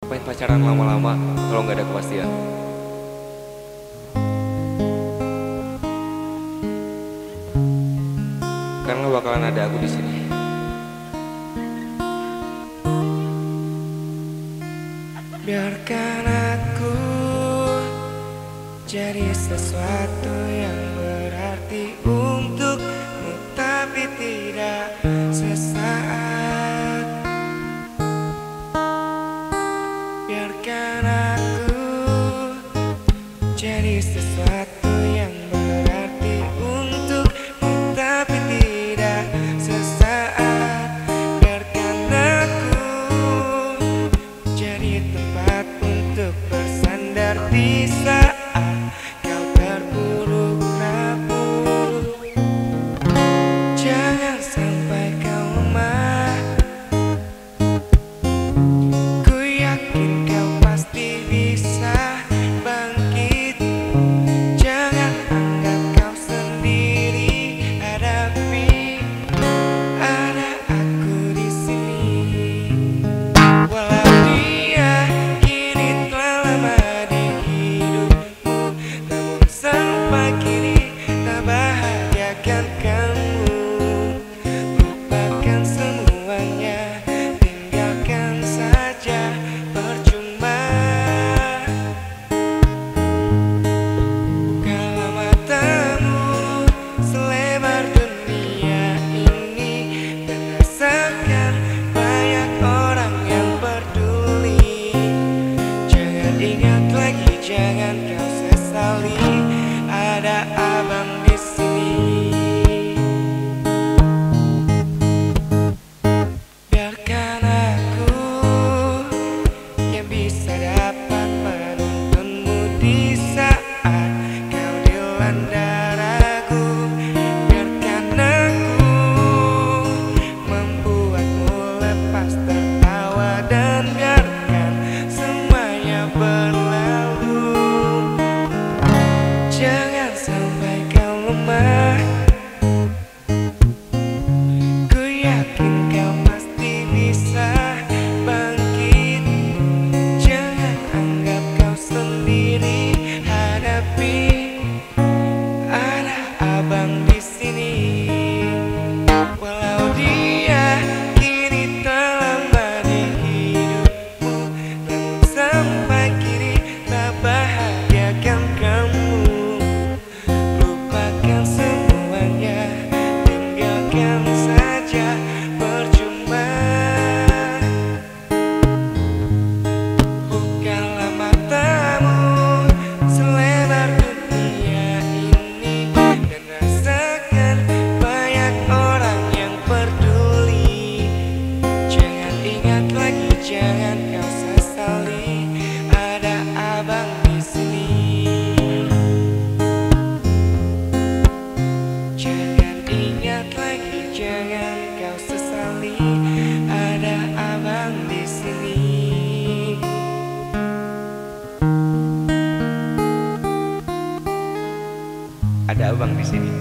Ngapain pacaran lama-lama kalau nggak ada kepastian? Karena bakalan ada aku di sini. Biarkan aku jadi sesuatu yang ingat lagi, jangan kau sesali. Ada abang di sini. Biarkan aku yang bisa dapat menuntunmu di saat kau dilanda ragu. Biarkan aku membuatmu lepas tertawa dan Jangan sampai Jangan ingat lagi, jangan kau sesali. Ada abang di sini. Ada abang di sini.